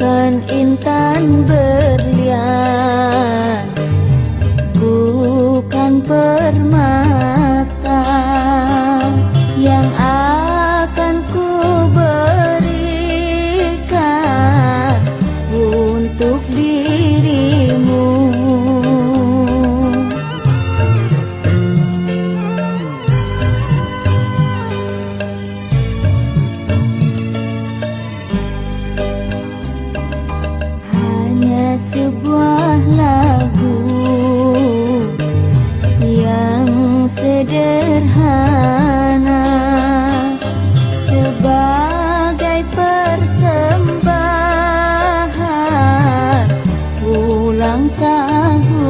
bukan intan ber 让咱。